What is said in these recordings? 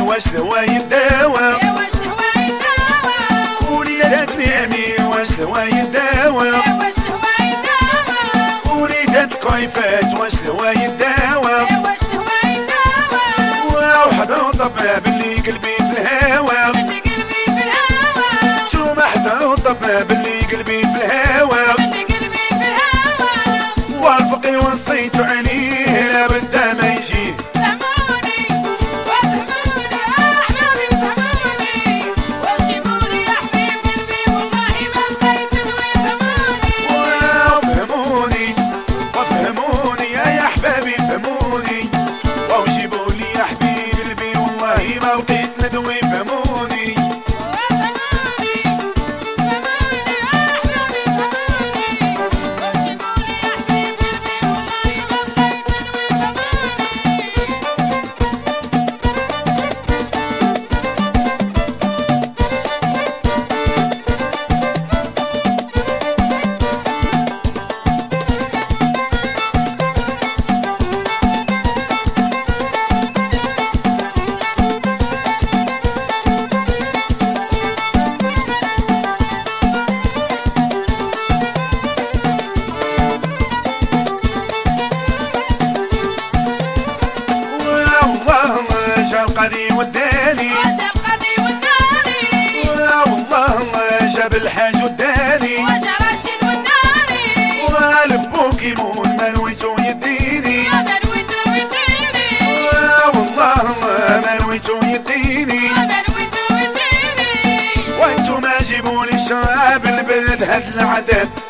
وسوى يداوى وليدات نعمي وسوى يداوى وليدات كيفات وسوى يداوى seven هاد العدد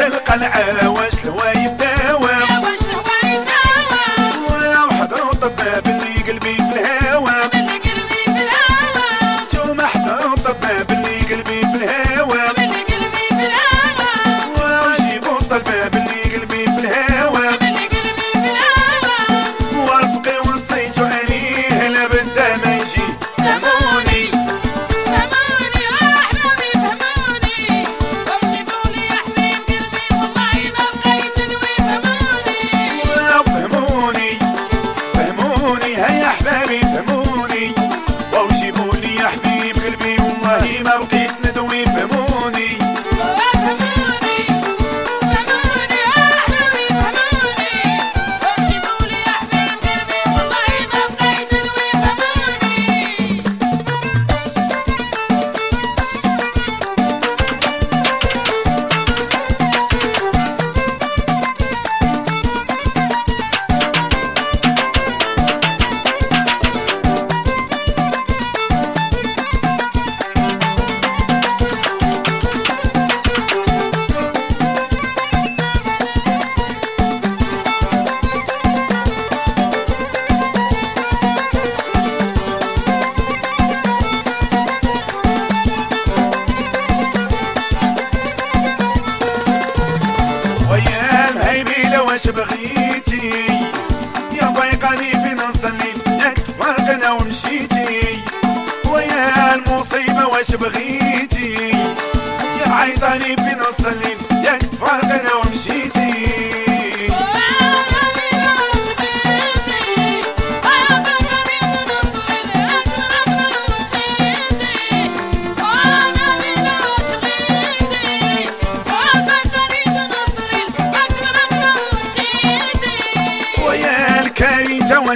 تلقى واش الوايب علاش بغيتي يا ضيقاني فين إيه، نصلي ياك ورقنا ومشيتي ويا المصيبة واش بغيتي يا عيطاني فين نصلي ياك إيه، ورقنا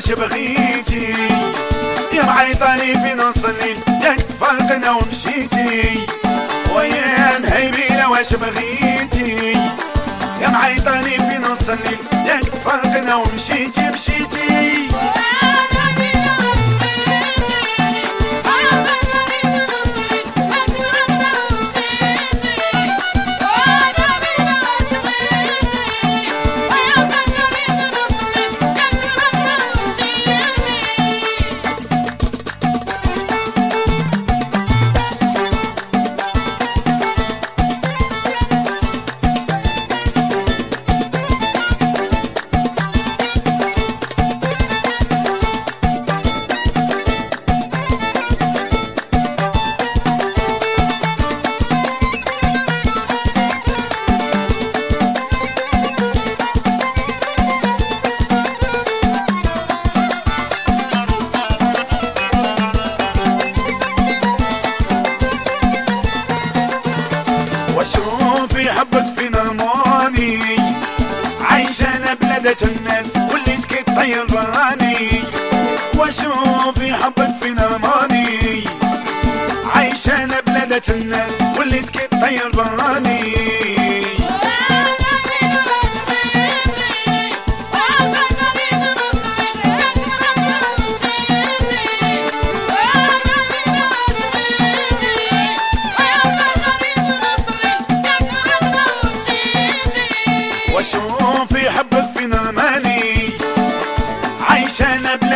واش بغيتي يا معيطاني في نص الليل يا تفرقنا ومشيتي. ويا مهيبيلة واش بغيتي. يا معيطاني في نص الليل يا تفرقنا ومشيتي مشيتي. راني وشوفي حبك في نماني عايشة أنا بلادة الناس وليت كي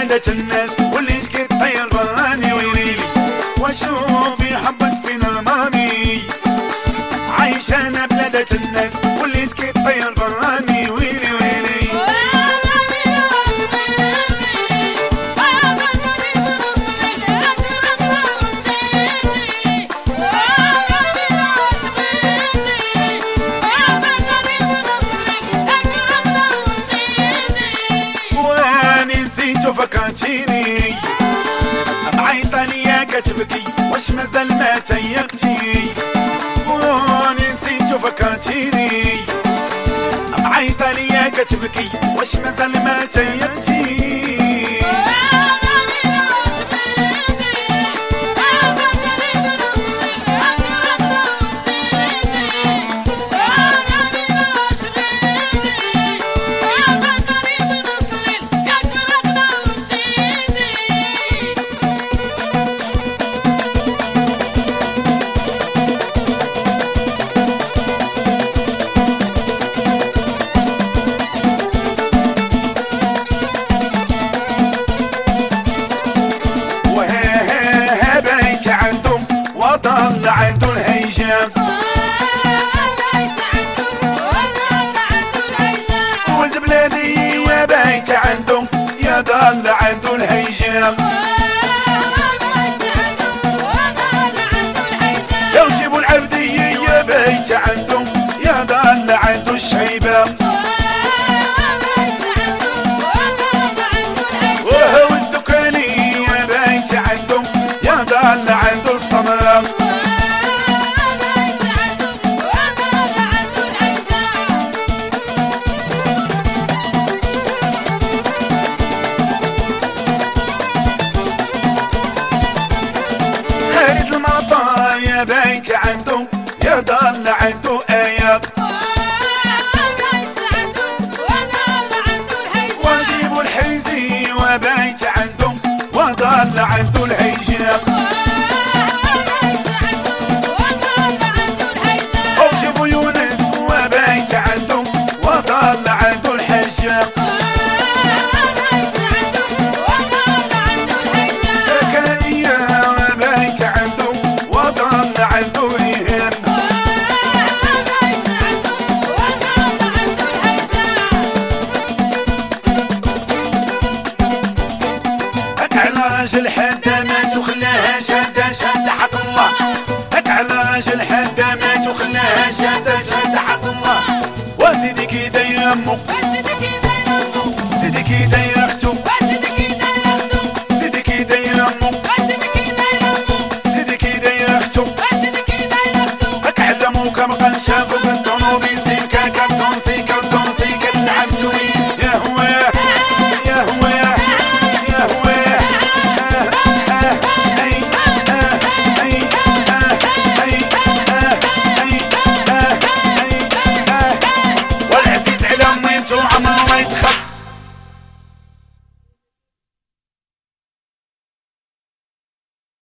بلادة الناس واللي سكت طيراني ويلي وأشوف يحبك في نماني عايش أنا بلادة الناس واللي سكت طيراني ما تيقتي وني نسيت فكرتيني بعيطاني يا كتبكي واش مازال ما تيقتي وضل عنده الهيجام ولد بلادي وبيت عنده يضل عنده الهيجام بيت عنده يضل